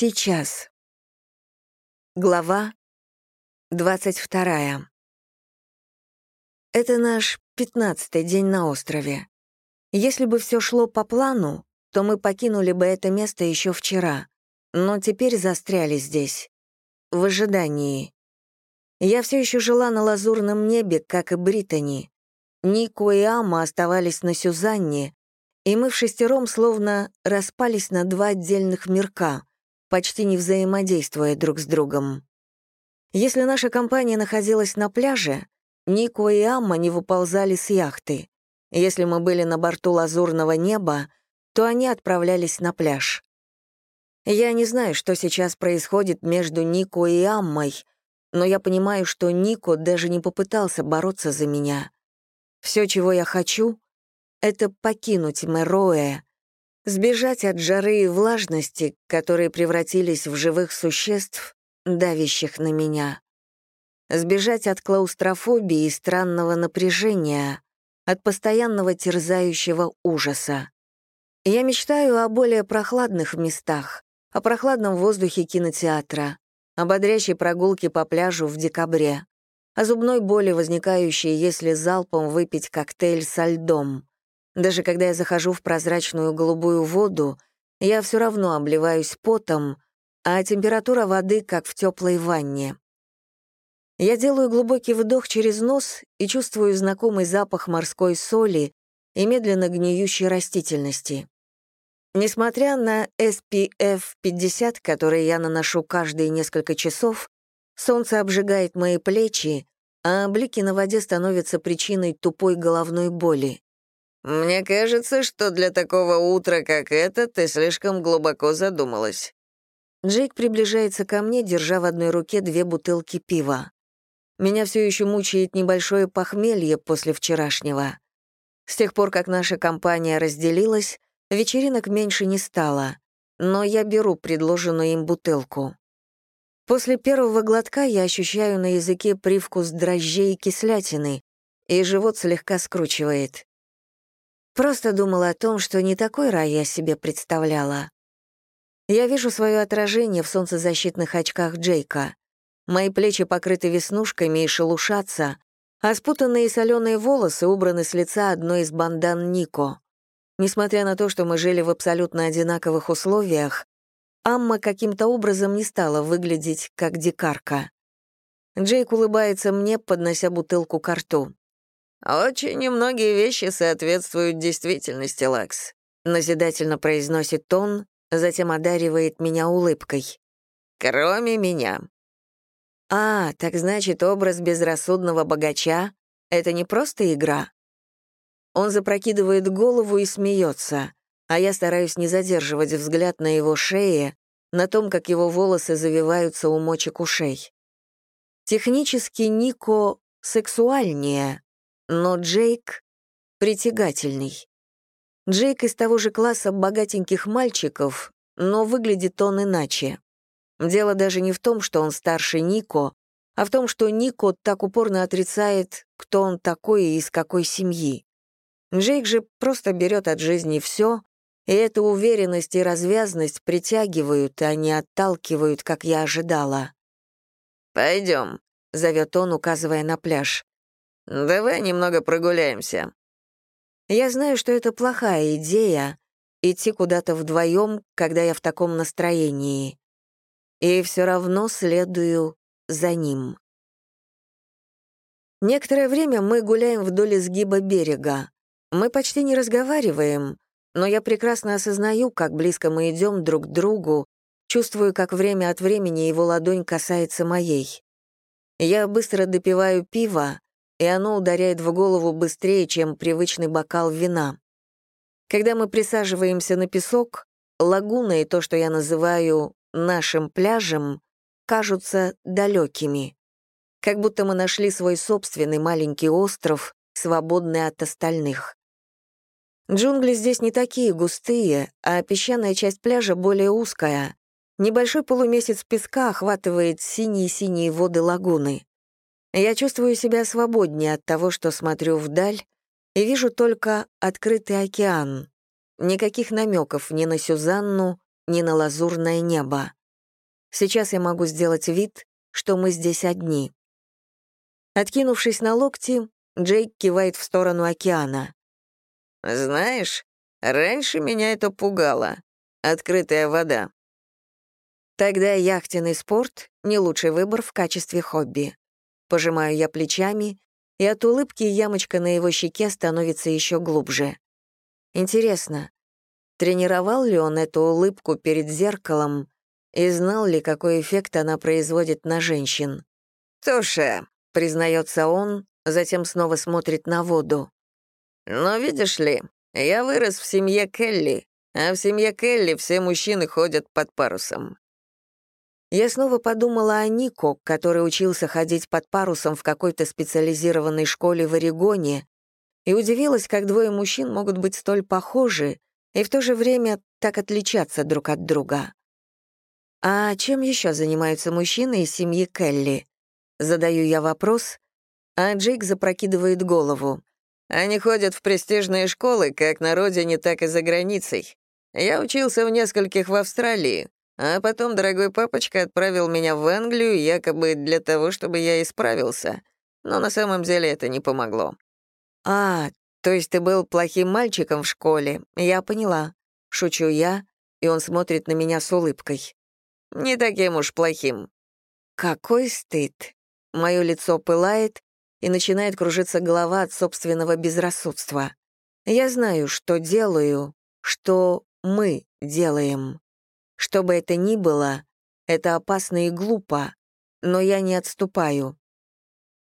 Сейчас. Глава 22. Это наш пятнадцатый день на острове. Если бы все шло по плану, то мы покинули бы это место еще вчера, но теперь застряли здесь, в ожидании. Я все еще жила на лазурном небе, как и Британи. Нико и Ама оставались на Сюзанне, и мы в шестером словно распались на два отдельных мирка — почти не взаимодействуя друг с другом. Если наша компания находилась на пляже, Нико и Амма не выползали с яхты. Если мы были на борту лазурного неба, то они отправлялись на пляж. Я не знаю, что сейчас происходит между Нико и Аммой, но я понимаю, что Нико даже не попытался бороться за меня. Все, чего я хочу, — это покинуть Мероэ, Сбежать от жары и влажности, которые превратились в живых существ, давящих на меня. Сбежать от клаустрофобии и странного напряжения, от постоянного терзающего ужаса. Я мечтаю о более прохладных местах, о прохладном воздухе кинотеатра, о бодрящей прогулке по пляжу в декабре, о зубной боли, возникающей, если залпом выпить коктейль со льдом, даже когда я захожу в прозрачную голубую воду, я все равно обливаюсь потом, а температура воды как в теплой ванне. Я делаю глубокий вдох через нос и чувствую знакомый запах морской соли и медленно гниющей растительности. Несмотря на SPF 50, который я наношу каждые несколько часов, солнце обжигает мои плечи, а блики на воде становятся причиной тупой головной боли. «Мне кажется, что для такого утра, как это, ты слишком глубоко задумалась». Джейк приближается ко мне, держа в одной руке две бутылки пива. Меня все еще мучает небольшое похмелье после вчерашнего. С тех пор, как наша компания разделилась, вечеринок меньше не стало, но я беру предложенную им бутылку. После первого глотка я ощущаю на языке привкус дрожжей и кислятины, и живот слегка скручивает. Просто думала о том, что не такой рай я себе представляла. Я вижу свое отражение в солнцезащитных очках Джейка. Мои плечи покрыты веснушками и шелушатся, а спутанные соленые волосы убраны с лица одной из бандан Нико. Несмотря на то, что мы жили в абсолютно одинаковых условиях, Амма каким-то образом не стала выглядеть как дикарка. Джейк улыбается мне, поднося бутылку к рту. «Очень немногие вещи соответствуют действительности, Лакс», — назидательно произносит он, затем одаривает меня улыбкой. «Кроме меня». «А, так значит, образ безрассудного богача — это не просто игра?» Он запрокидывает голову и смеется, а я стараюсь не задерживать взгляд на его шее, на том, как его волосы завиваются у мочек ушей. Технически Нико сексуальнее, но Джейк притягательный. Джейк из того же класса богатеньких мальчиков, но выглядит он иначе. Дело даже не в том, что он старше Нико, а в том, что Нико так упорно отрицает, кто он такой и из какой семьи. Джейк же просто берет от жизни все, и эта уверенность и развязность притягивают, а не отталкивают, как я ожидала. «Пойдем», — зовет он, указывая на пляж. «Давай немного прогуляемся». Я знаю, что это плохая идея — идти куда-то вдвоем, когда я в таком настроении. И все равно следую за ним. Некоторое время мы гуляем вдоль изгиба берега. Мы почти не разговариваем, но я прекрасно осознаю, как близко мы идем друг к другу, чувствую, как время от времени его ладонь касается моей. Я быстро допиваю пиво, и оно ударяет в голову быстрее, чем привычный бокал вина. Когда мы присаживаемся на песок, лагуна и то, что я называю нашим пляжем, кажутся далекими. Как будто мы нашли свой собственный маленький остров, свободный от остальных. Джунгли здесь не такие густые, а песчаная часть пляжа более узкая. Небольшой полумесяц песка охватывает синие-синие воды лагуны. Я чувствую себя свободнее от того, что смотрю вдаль, и вижу только открытый океан. Никаких намеков ни на Сюзанну, ни на лазурное небо. Сейчас я могу сделать вид, что мы здесь одни. Откинувшись на локти, Джейк кивает в сторону океана. «Знаешь, раньше меня это пугало. Открытая вода». Тогда яхтенный спорт — не лучший выбор в качестве хобби. Пожимаю я плечами, и от улыбки ямочка на его щеке становится еще глубже. Интересно, тренировал ли он эту улыбку перед зеркалом и знал ли, какой эффект она производит на женщин? «Туша», — признается он, затем снова смотрит на воду. «Но видишь ли, я вырос в семье Келли, а в семье Келли все мужчины ходят под парусом. Я снова подумала о Нико, который учился ходить под парусом в какой-то специализированной школе в Орегоне, и удивилась, как двое мужчин могут быть столь похожи и в то же время так отличаться друг от друга. А чем еще занимаются мужчины из семьи Келли? Задаю я вопрос, а Джейк запрокидывает голову. Они ходят в престижные школы как на родине, так и за границей. Я учился в нескольких в Австралии, а потом дорогой папочка отправил меня в Англию якобы для того, чтобы я исправился. Но на самом деле это не помогло. «А, то есть ты был плохим мальчиком в школе, я поняла». Шучу я, и он смотрит на меня с улыбкой. «Не таким уж плохим». Какой стыд. Мое лицо пылает, и начинает кружиться голова от собственного безрассудства. Я знаю, что делаю, что мы делаем. Что бы это ни было, это опасно и глупо, но я не отступаю.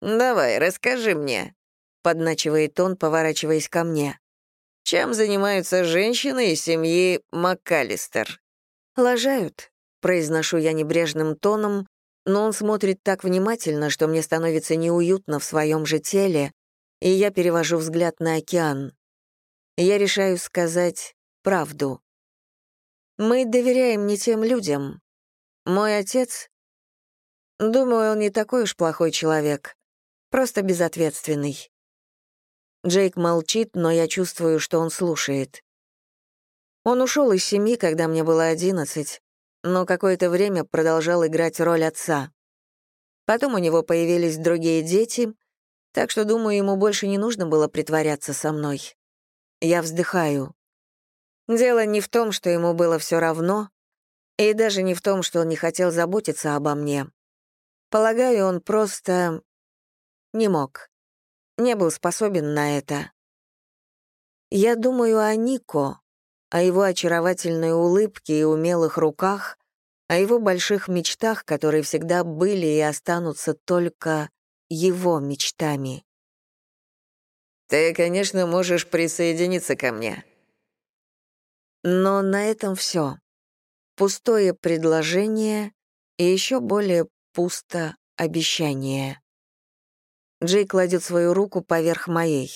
«Давай, расскажи мне», — подначивает он, поворачиваясь ко мне. «Чем занимаются женщины из семьи МакКаллистер?» «Лажают», — произношу я небрежным тоном, но он смотрит так внимательно, что мне становится неуютно в своем же теле, и я перевожу взгляд на океан. Я решаю сказать правду. Мы доверяем не тем людям. Мой отец... Думаю, он не такой уж плохой человек. Просто безответственный. Джейк молчит, но я чувствую, что он слушает. Он ушел из семьи, когда мне было одиннадцать, но какое-то время продолжал играть роль отца. Потом у него появились другие дети, так что, думаю, ему больше не нужно было притворяться со мной. Я вздыхаю. Дело не в том, что ему было все равно, и даже не в том, что он не хотел заботиться обо мне. Полагаю, он просто не мог, не был способен на это. Я думаю о Нико, о его очаровательной улыбке и умелых руках, о его больших мечтах, которые всегда были и останутся только его мечтами. «Ты, конечно, можешь присоединиться ко мне», но на этом все. Пустое предложение и еще более пусто обещание. Джей кладет свою руку поверх моей.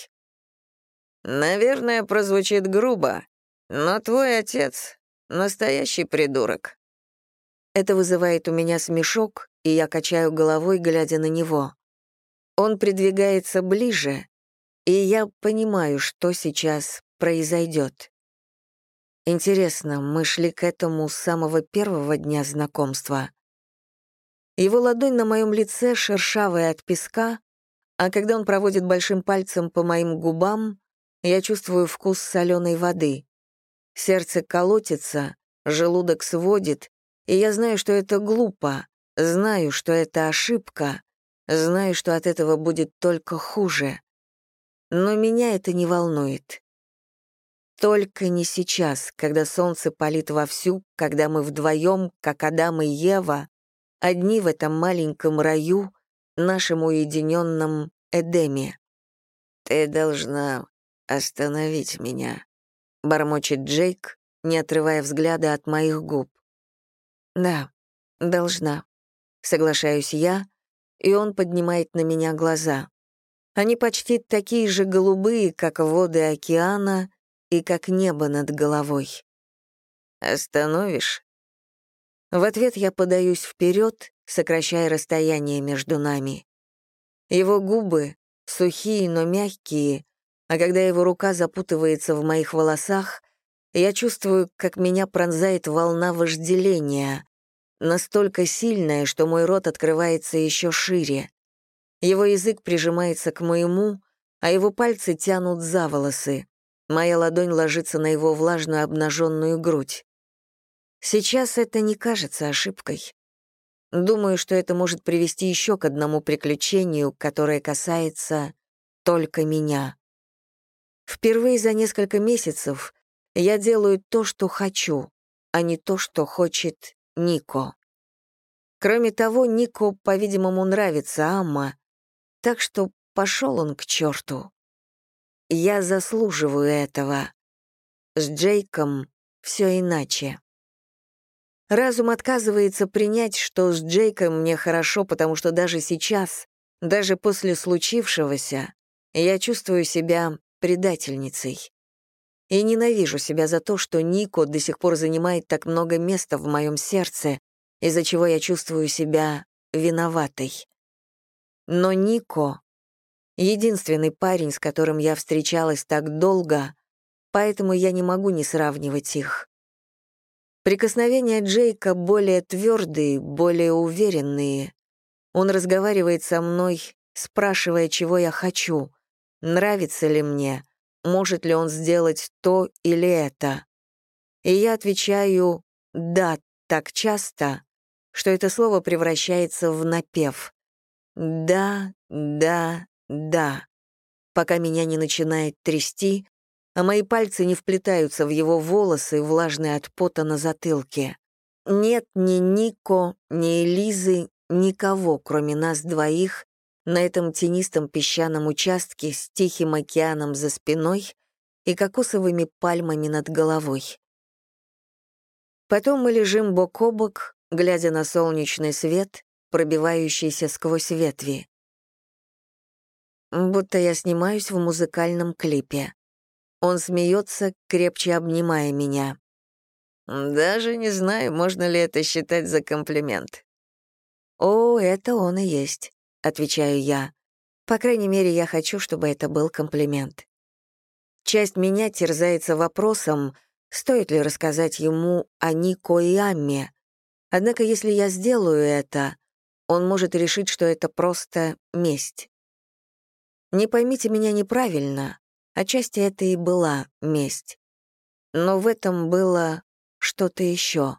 «Наверное, прозвучит грубо, но твой отец — настоящий придурок». Это вызывает у меня смешок, и я качаю головой, глядя на него. Он придвигается ближе, и я понимаю, что сейчас произойдет. Интересно, мы шли к этому с самого первого дня знакомства. Его ладонь на моем лице шершавая от песка, а когда он проводит большим пальцем по моим губам, я чувствую вкус соленой воды. Сердце колотится, желудок сводит, и я знаю, что это глупо, знаю, что это ошибка, знаю, что от этого будет только хуже. Но меня это не волнует. Только не сейчас, когда солнце палит вовсю, когда мы вдвоем, как Адам и Ева, одни в этом маленьком раю, нашем уединенном Эдеме. «Ты должна остановить меня», — бормочет Джейк, не отрывая взгляда от моих губ. «Да, должна», — соглашаюсь я, и он поднимает на меня глаза. Они почти такие же голубые, как воды океана, и как небо над головой. «Остановишь?» В ответ я подаюсь вперед, сокращая расстояние между нами. Его губы сухие, но мягкие, а когда его рука запутывается в моих волосах, я чувствую, как меня пронзает волна вожделения, настолько сильное, что мой рот открывается еще шире. Его язык прижимается к моему, а его пальцы тянут за волосы. Моя ладонь ложится на его влажную обнаженную грудь. Сейчас это не кажется ошибкой. Думаю, что это может привести еще к одному приключению, которое касается только меня. Впервые за несколько месяцев я делаю то, что хочу, а не то, что хочет Нико. Кроме того, Нико, по-видимому, нравится Амма, так что пошел он к черту. Я заслуживаю этого. С Джейком все иначе. Разум отказывается принять, что с Джейком мне хорошо, потому что даже сейчас, даже после случившегося, я чувствую себя предательницей. И ненавижу себя за то, что Нико до сих пор занимает так много места в моем сердце, из-за чего я чувствую себя виноватой. Но Нико — единственный парень, с которым я встречалась так долго, поэтому я не могу не сравнивать их. Прикосновения Джейка более твердые, более уверенные. Он разговаривает со мной, спрашивая, чего я хочу, нравится ли мне, может ли он сделать то или это. И я отвечаю «да» так часто, что это слово превращается в напев. «Да, да, да», пока меня не начинает трясти, а мои пальцы не вплетаются в его волосы, влажные от пота на затылке. Нет ни Нико, ни Элизы, никого, кроме нас двоих, на этом тенистом песчаном участке с тихим океаном за спиной и кокосовыми пальмами над головой. Потом мы лежим бок о бок, глядя на солнечный свет, пробивающийся сквозь ветви. Будто я снимаюсь в музыкальном клипе. Он смеется, крепче обнимая меня. «Даже не знаю, можно ли это считать за комплимент». «О, это он и есть отвечаю я. По крайней мере, я хочу, чтобы это был комплимент. Часть меня терзается вопросом, стоит ли рассказать ему о Нико и Амме. Однако, если я сделаю это, он может решить, что это просто месть. Не поймите меня неправильно, отчасти это и была месть. Но в этом было что-то еще.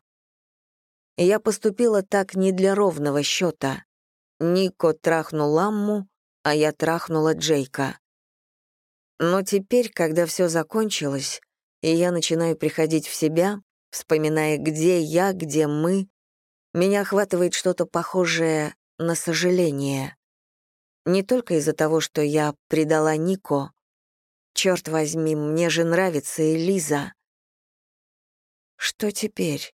Я поступила так не для ровного счета. Нико трахнул Амму, а я трахнула Джейка. Но теперь, когда все закончилось, и я начинаю приходить в себя, вспоминая, где я, где мы, меня охватывает что-то похожее на сожаление. Не только из-за того, что я предала Нико. Черт возьми, мне же нравится Элиза. Что теперь?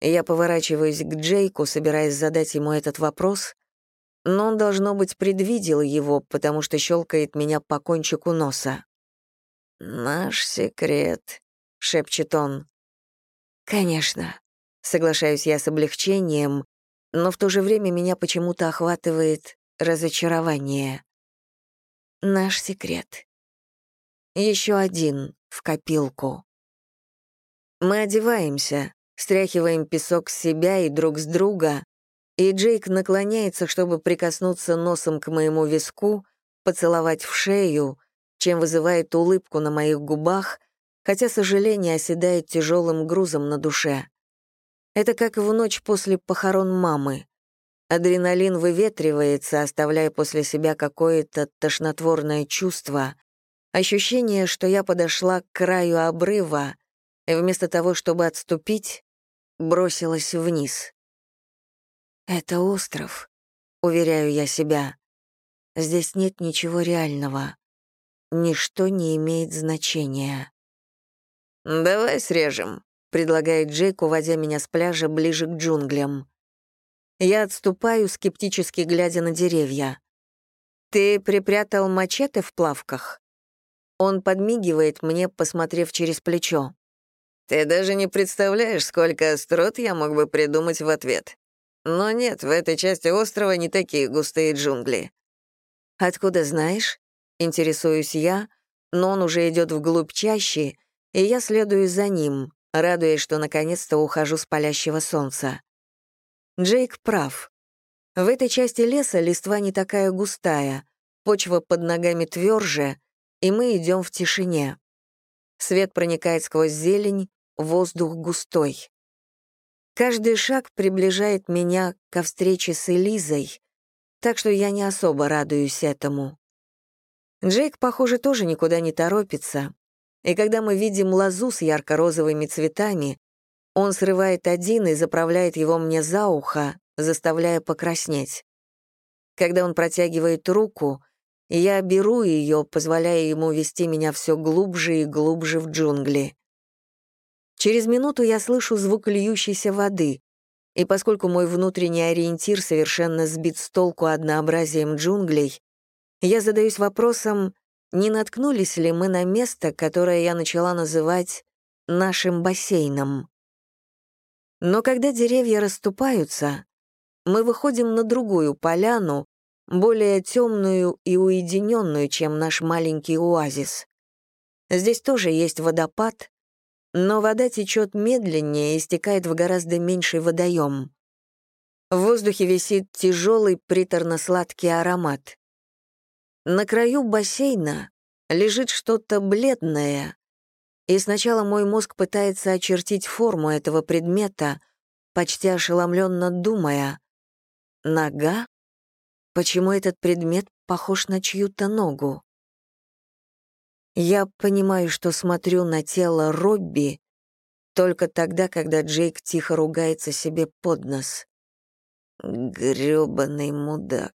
Я поворачиваюсь к Джейку, собираясь задать ему этот вопрос, но он, должно быть, предвидел его, потому что щелкает меня по кончику носа. «Наш секрет», — шепчет он. «Конечно», — соглашаюсь я с облегчением, но в то же время меня почему-то охватывает разочарование. Наш секрет. Еще один в копилку. Мы одеваемся, Стряхиваем песок с себя и друг с друга, и Джейк наклоняется, чтобы прикоснуться носом к моему виску, поцеловать в шею, чем вызывает улыбку на моих губах, хотя сожаление оседает тяжелым грузом на душе. Это как в ночь после похорон мамы. Адреналин выветривается, оставляя после себя какое-то тошнотворное чувство, ощущение, что я подошла к краю обрыва, и вместо того, чтобы отступить, бросилась вниз. «Это остров», — уверяю я себя. «Здесь нет ничего реального. Ничто не имеет значения». «Давай срежем», — предлагает Джейк, уводя меня с пляжа ближе к джунглям. Я отступаю, скептически глядя на деревья. «Ты припрятал мачете в плавках?» Он подмигивает мне, посмотрев через плечо. Ты даже не представляешь, сколько острот я мог бы придумать в ответ. Но нет, в этой части острова не такие густые джунгли. Откуда знаешь? Интересуюсь я, но он уже идет вглубь чащи, и я следую за ним, радуясь, что наконец-то ухожу с палящего солнца. Джейк прав. В этой части леса листва не такая густая, почва под ногами тверже, и мы идем в тишине. Свет проникает сквозь зелень, воздух густой. Каждый шаг приближает меня ко встрече с Элизой, так что я не особо радуюсь этому. Джейк, похоже, тоже никуда не торопится, и когда мы видим лозу с ярко-розовыми цветами, он срывает один и заправляет его мне за ухо, заставляя покраснеть. Когда он протягивает руку, я беру ее, позволяя ему вести меня все глубже и глубже в джунгли. Через минуту я слышу звук льющейся воды, и поскольку мой внутренний ориентир совершенно сбит с толку однообразием джунглей, я задаюсь вопросом, не наткнулись ли мы на место, которое я начала называть нашим бассейном. Но когда деревья расступаются, мы выходим на другую поляну, более темную и уединенную, чем наш маленький оазис. Здесь тоже есть водопад, но вода течет медленнее и стекает в гораздо меньший водоем. В воздухе висит тяжелый приторно-сладкий аромат. На краю бассейна лежит что-то бледное, и сначала мой мозг пытается очертить форму этого предмета, почти ошеломленно думая, «Нога? Почему этот предмет похож на чью-то ногу?» Я понимаю, что смотрю на тело Робби только тогда, когда Джейк тихо ругается себе под нос. «Грёбаный мудак»,